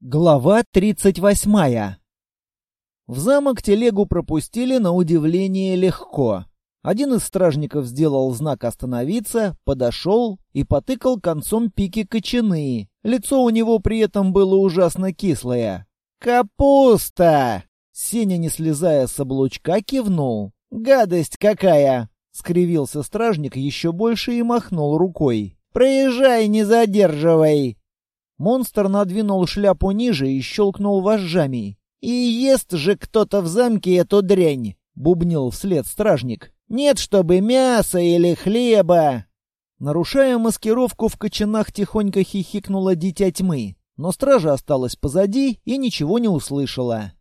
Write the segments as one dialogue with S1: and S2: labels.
S1: Глава 38. В замок телегу пропустили на удивление легко. Один из стражников сделал знак остановиться, подошел и потыкал концом пики кочаны. Лицо у него при этом было ужасно кислое. «Капуста!» Сеня, не слезая с облучка, кивнул. «Гадость какая!» Скривился стражник еще больше и махнул рукой. «Проезжай, не задерживай!» Монстр надвинул шляпу ниже и щелкнул вожжами. «И ест же кто-то в замке эту дрянь!» — бубнил вслед стражник. «Нет, чтобы мяса или хлеба!» Нарушая маскировку, в кочанах тихонько хихикнула дитя тьмы, но стража осталась позади и ничего не услышала.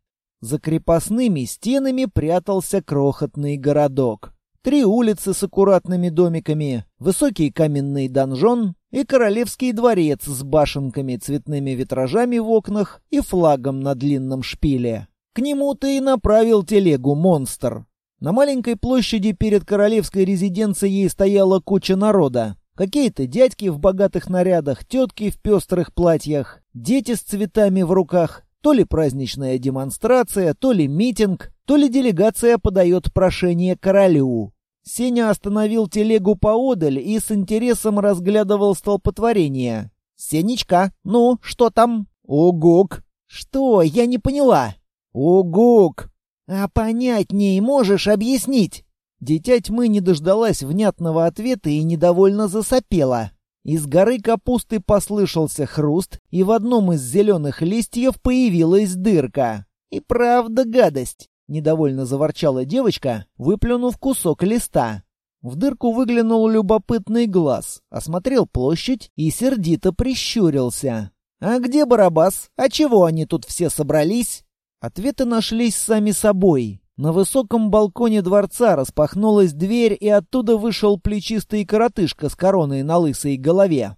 S1: За крепостными стенами прятался крохотный городок. Три улицы с аккуратными домиками, высокий каменный донжон и королевский дворец с башенками, цветными витражами в окнах и флагом на длинном шпиле. К нему ты и направил телегу монстр. На маленькой площади перед королевской резиденцией стояла куча народа. Какие-то дядьки в богатых нарядах, тетки в пестрых платьях, дети с цветами в руках. То ли праздничная демонстрация, то ли митинг, то ли делегация подает прошение королю. Сеня остановил телегу поодаль и с интересом разглядывал столпотворение. «Сенечка, ну, что там?» «Угук». «Что? Я не поняла».
S2: «Угук».
S1: «А понятней можешь объяснить?» Дитя тьмы не дождалась внятного ответа и недовольно засопела. Из горы капусты послышался хруст, и в одном из зеленых листьев появилась дырка. И правда гадость. Недовольно заворчала девочка, выплюнув кусок листа. В дырку выглянул любопытный глаз, осмотрел площадь и сердито прищурился. «А где Барабас? А чего они тут все собрались?» Ответы нашлись сами собой. На высоком балконе дворца распахнулась дверь, и оттуда вышел плечистый коротышка с короной на лысой голове.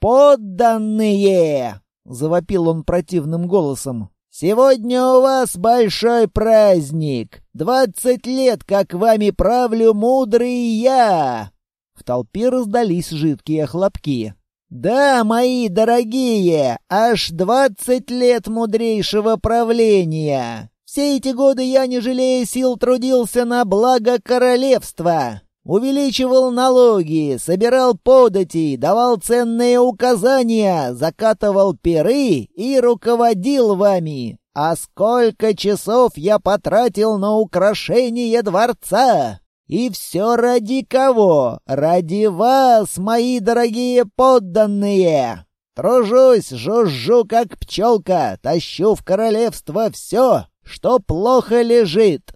S1: «Подданные!» — завопил он противным голосом. Сегодня у вас большой праздник. Двадцать лет, как вами правлю мудрый я!» В толпе раздались жидкие хлопки. «Да, мои дорогие, аж двадцать лет мудрейшего правления! Все эти годы я, не жалея сил, трудился на благо королевства!» Увеличивал налоги, собирал подати, давал ценные указания, закатывал перы и руководил вами. А сколько часов я потратил на украшение дворца! И все ради кого? Ради вас, мои дорогие подданные! Тружусь, жужжу, как пчелка, тащу в королевство все, что плохо лежит.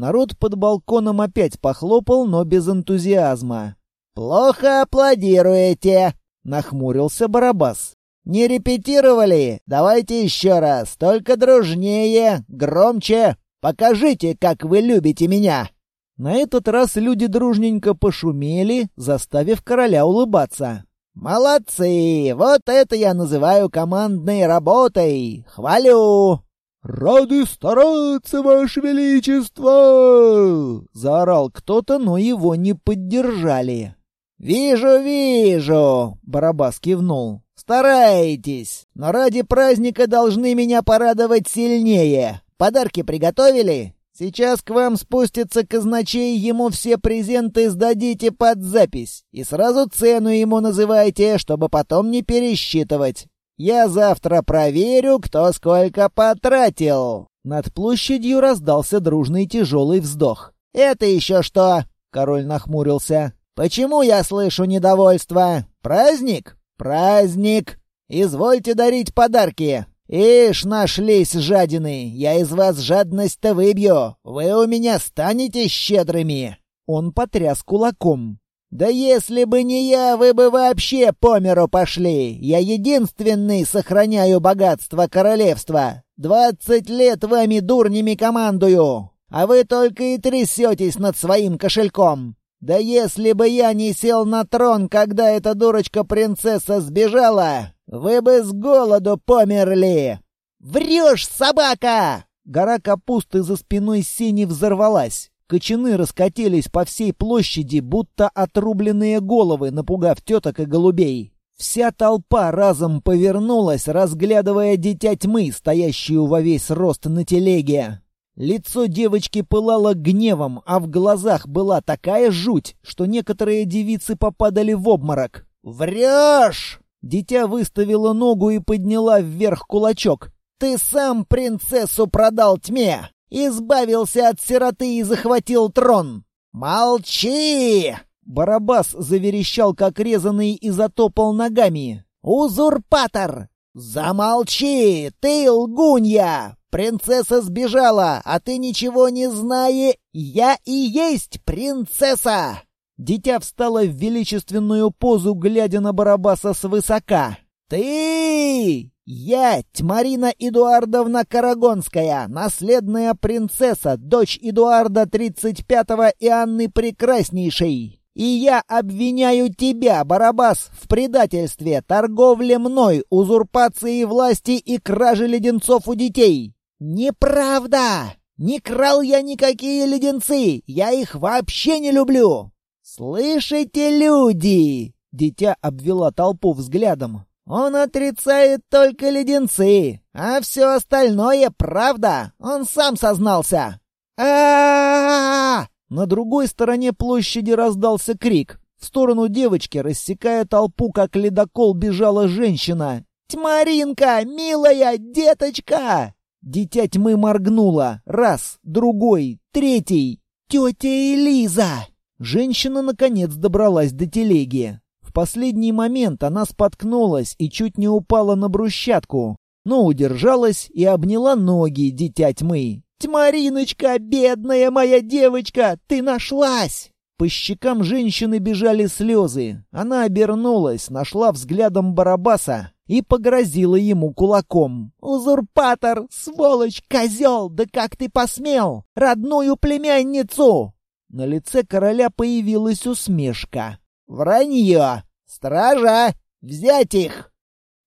S1: Народ под балконом опять похлопал, но без энтузиазма. «Плохо аплодируете!» — нахмурился Барабас. «Не репетировали? Давайте еще раз, только дружнее, громче. Покажите, как вы любите меня!» На этот раз люди дружненько пошумели, заставив короля улыбаться. «Молодцы! Вот это я называю командной работой! Хвалю!»
S2: «Рады стараться, Ваше Величество!»
S1: — заорал кто-то, но его не поддержали. «Вижу, вижу!» — Барабас кивнул. «Стараетесь, но ради праздника должны меня порадовать сильнее. Подарки приготовили? Сейчас к вам спустится казначей, ему все презенты сдадите под запись. И сразу цену ему называйте, чтобы потом не пересчитывать. Я завтра проверю, кто сколько потратил». Над площадью раздался дружный тяжелый вздох. «Это еще что?» — король нахмурился. «Почему я слышу недовольство? Праздник? Праздник! Извольте дарить подарки. Ишь, нашлись жадины. Я из вас жадность-то выбью. Вы у меня станете щедрыми». Он потряс кулаком. «Да если бы не я, вы бы вообще по миру пошли! Я единственный сохраняю богатство королевства! Двадцать лет вами дурнями командую! А вы только и трясетесь над своим кошельком! Да если бы я не сел на трон, когда эта дурочка-принцесса сбежала, вы бы с голоду померли!» «Врешь, собака!» Гора капусты за спиной Сени взорвалась. Кочаны раскатились по всей площади, будто отрубленные головы, напугав теток и голубей. Вся толпа разом повернулась, разглядывая дитя тьмы, стоящую во весь рост на телеге. Лицо девочки пылало гневом, а в глазах была такая жуть, что некоторые девицы попадали в обморок. «Врешь!» Дитя выставило ногу и подняла вверх кулачок. «Ты сам принцессу продал тьме! Избавился от сироты и захватил трон! Молчи!» Барабас заверещал, как резанный, и затопал ногами. «Узурпатор! Замолчи! Ты лгунья! Принцесса сбежала, а ты ничего не знаешь! Я и есть принцесса!» Дитя встало в величественную позу, глядя на Барабаса свысока. «Ты! Я, Тьмарина Эдуардовна Карагонская, наследная принцесса, дочь Эдуарда 35-го и Анны Прекраснейшей!» И я обвиняю тебя, Барабас, в предательстве, торговле мной, узурпации власти и краже леденцов у детей. Неправда! Не крал я никакие леденцы, я их вообще не люблю. Слышите, люди? Дитя обвела толпу взглядом. Он отрицает только леденцы, а все остальное правда. Он сам сознался. А, на другой стороне площади раздался крик. В сторону девочки, рассекая толпу, как ледокол, бежала женщина. «Тьмаринка, милая деточка!» Дитя тьмы моргнула. Раз, другой, третий. «Тетя Элиза!» Женщина, наконец, добралась до телеги. В последний момент она споткнулась и чуть не упала на брусчатку, но удержалась и обняла ноги дитя тьмы. «Тьмариночка, бедная моя девочка, ты нашлась!» По щекам женщины бежали слезы. Она обернулась, нашла взглядом Барабаса и погрозила ему кулаком. «Узурпатор! Сволочь! Козел! Да как ты посмел! Родную племянницу!» На лице короля появилась усмешка. «Вранье! Стража! Взять их!»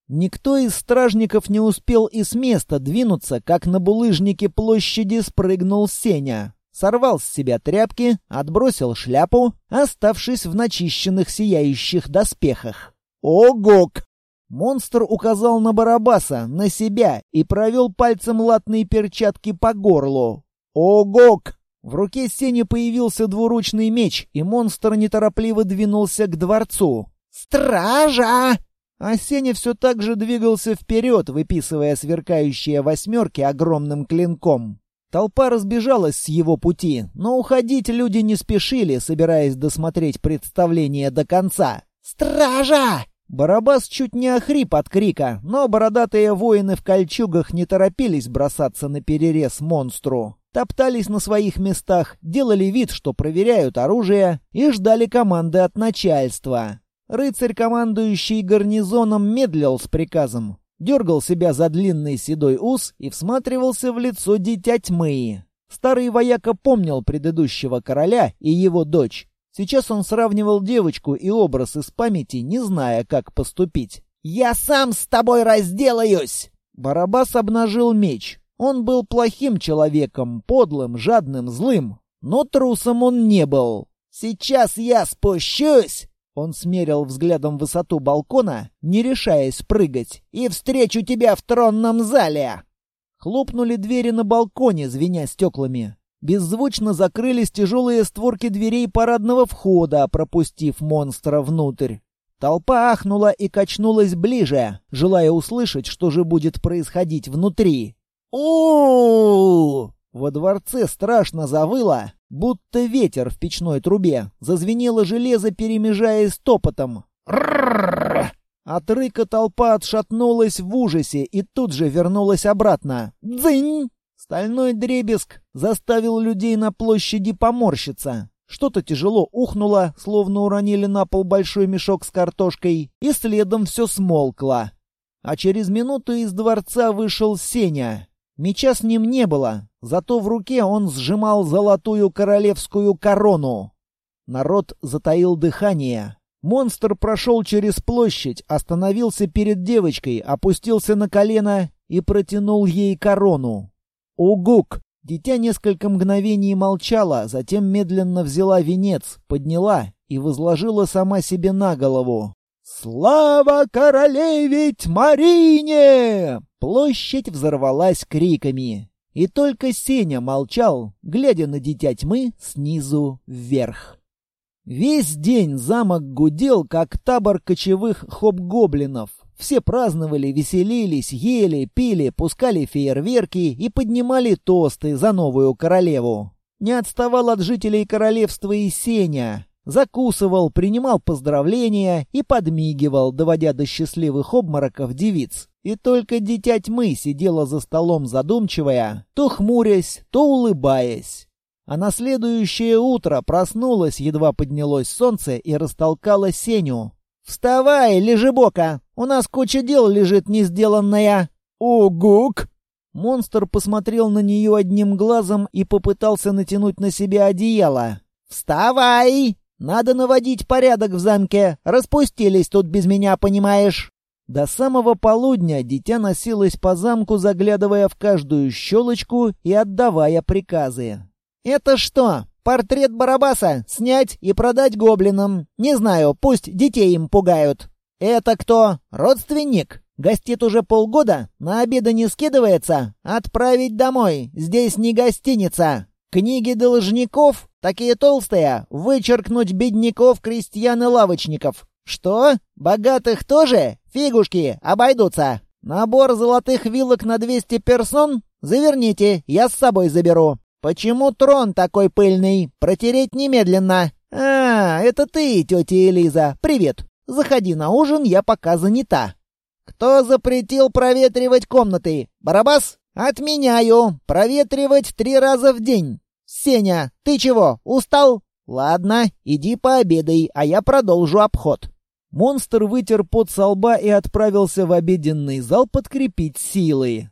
S1: Никто из стражников не успел и с места двинуться, как на булыжнике площади спрыгнул Сеня. Сорвал с себя тряпки, отбросил шляпу, оставшись в начищенных сияющих доспехах. «Огок!» Монстр указал на Барабаса, на себя, и провел пальцем латные перчатки по горлу. «Огок!» В руке Сени появился двуручный меч, и монстр неторопливо двинулся к дворцу. «Стража!» А Сеня все так же двигался вперед, выписывая сверкающие восьмерки огромным клинком. Толпа разбежалась с его пути, но уходить люди не спешили, собираясь досмотреть представление до конца. «Стража!» Барабас чуть не охрип от крика, но бородатые воины в кольчугах не торопились бросаться на перерез монстру. Топтались на своих местах, делали вид, что проверяют оружие, и ждали команды от начальства. Рыцарь, командующий гарнизоном, медлил с приказом, дергал себя за длинный седой ус и всматривался в лицо дитя тьмы. Старый вояка помнил предыдущего короля и его дочь. Сейчас он сравнивал девочку и образ из памяти, не зная, как поступить. «Я сам с тобой разделаюсь!» Барабас обнажил меч. Он был плохим человеком, подлым, жадным, злым. Но трусом он не был. «Сейчас я спущусь!» Он смерил взглядом высоту балкона, не решаясь прыгать, и встречу тебя в тронном зале. Хлопнули двери на балконе, звеня стеклами. Беззвучно закрылись тяжелые створки дверей парадного входа, пропустив монстра внутрь. Толпа ахнула и качнулась ближе, желая услышать, что же будет происходить внутри. У Во дворце страшно завыло, Будто ветер в печной трубе. Зазвенело железо, перемежаясь топотом. От рыка толпа отшатнулась в ужасе и тут же вернулась обратно. «Дзынь!» Стальной дребезг заставил людей на площади поморщиться. Что-то тяжело ухнуло, словно уронили на пол большой мешок с картошкой, и следом все смолкло. А через минуту из дворца вышел Сеня. Меча с ним не было, зато в руке он сжимал золотую королевскую корону. Народ затаил дыхание. Монстр прошел через площадь, остановился перед девочкой, опустился на колено и протянул ей корону. «Угук!» Дитя несколько мгновений молчала, затем медленно взяла венец, подняла и возложила сама себе на голову. «Слава королеве Марине!» Площадь взорвалась криками. И только Сеня молчал, глядя на дитя тьмы снизу вверх. Весь день замок гудел, как табор кочевых хоб-гоблинов. Все праздновали, веселились, ели, пили, пускали фейерверки и поднимали тосты за новую королеву. Не отставал от жителей королевства и Сеня. Закусывал, принимал поздравления и подмигивал, доводя до счастливых обмороков девиц. И только дитя тьмы сидела за столом задумчивая, то хмурясь, то улыбаясь. А на следующее утро проснулась, едва поднялось солнце и растолкала Сеню. «Вставай, лежебока! У нас куча дел лежит не сделанная!»
S2: «Угук!»
S1: Монстр посмотрел на нее одним глазом и попытался натянуть на себя одеяло. «Вставай! Надо наводить порядок в замке. Распустились тут без меня, понимаешь?» До самого полудня дитя носилось по замку, заглядывая в каждую щелочку и отдавая приказы. «Это что, портрет Барабаса? Снять и продать гоблинам? Не знаю, пусть детей им пугают. Это кто? Родственник? Гостит уже полгода? На обеды не скидывается? Отправить домой. Здесь не гостиница. Книги должников? Такие толстые. Вычеркнуть бедняков, крестьян и лавочников. Что? Богатых тоже? Фигушки, обойдутся. Набор золотых вилок на 200 персон? Заверните, я с собой заберу. «Почему трон такой пыльный? Протереть немедленно!» «А, это ты, тетя Элиза. Привет. Заходи на ужин, я пока занята». «Кто запретил проветривать комнаты? Барабас? Отменяю. Проветривать три раза в день. Сеня, ты чего, устал? Ладно, иди пообедай, а я продолжу обход». Монстр вытер пот со лба и отправился в обеденный зал подкрепить силы.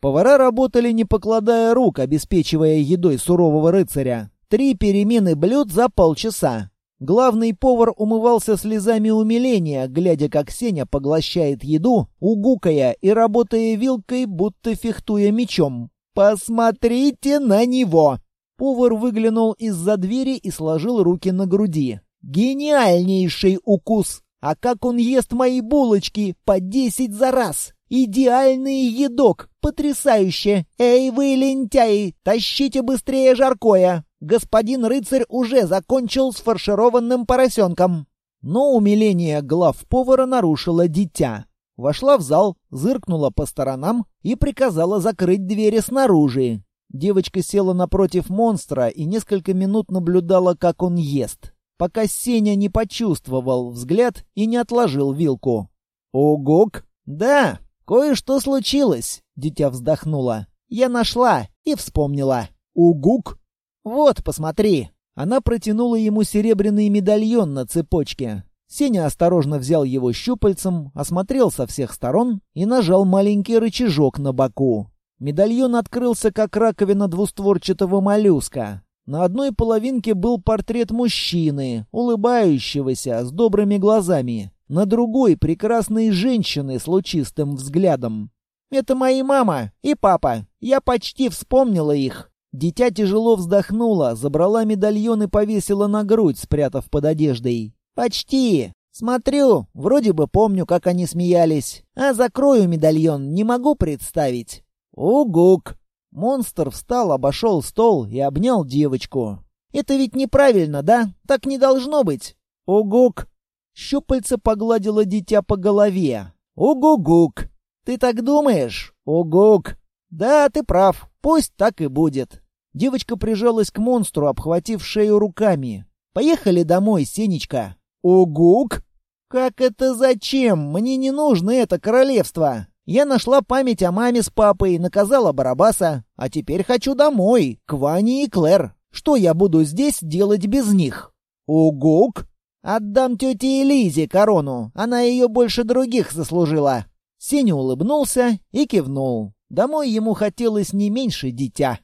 S1: Повара работали не покладая рук, обеспечивая едой сурового рыцаря. Три перемены блюд за полчаса. Главный повар умывался слезами умиления, глядя, как Сеня поглощает еду, угукая и работая вилкой, будто фехтуя мечом. «Посмотрите на него!» Повар выглянул из-за двери и сложил руки на груди. «Гениальнейший укус! А как он ест мои булочки по десять за раз!» Идеальный едок! Потрясающе! Эй, вы, лентяи, тащите быстрее жаркое! Господин рыцарь уже закончил с фаршированным поросенком!» Но умиление глав повара нарушило дитя. Вошла в зал, зыркнула по сторонам и приказала закрыть двери снаружи. Девочка села напротив монстра и несколько минут наблюдала, как он ест, пока Сеня не почувствовал взгляд и не отложил вилку. «Огок!» «Да, «Кое-что случилось», — дитя вздохнула. «Я нашла и вспомнила».
S2: «Угук?»
S1: «Вот, посмотри». Она протянула ему серебряный медальон на цепочке. Сеня осторожно взял его щупальцем, осмотрел со всех сторон и нажал маленький рычажок на боку. Медальон открылся, как раковина двустворчатого моллюска. На одной половинке был портрет мужчины, улыбающегося, с добрыми глазами на другой прекрасной женщины с лучистым взглядом. «Это мои мама и папа. Я почти вспомнила их». Дитя тяжело вздохнула, забрала медальон и повесила на грудь, спрятав под одеждой. «Почти. Смотрю, вроде бы помню, как они смеялись. А закрою медальон, не могу представить». «Угук!» Монстр встал, обошел стол и обнял девочку. «Это ведь неправильно, да? Так не должно быть!» «Угук!» Щупальце погладило дитя по голове. «Угугук! Ты так думаешь? Угук! Да, ты прав, пусть так и будет». Девочка прижалась к монстру, обхватив шею руками. «Поехали домой, Сенечка». «Угук!» «Как это зачем? Мне не нужно это королевство. Я нашла память о маме с папой, наказала Барабаса, а теперь хочу домой, к Ване и Клэр. Что я буду здесь делать без них?» «Угук!» Отдам тете Элизе корону, она ее больше других заслужила». Сеня улыбнулся и кивнул. Домой ему хотелось не меньше дитя.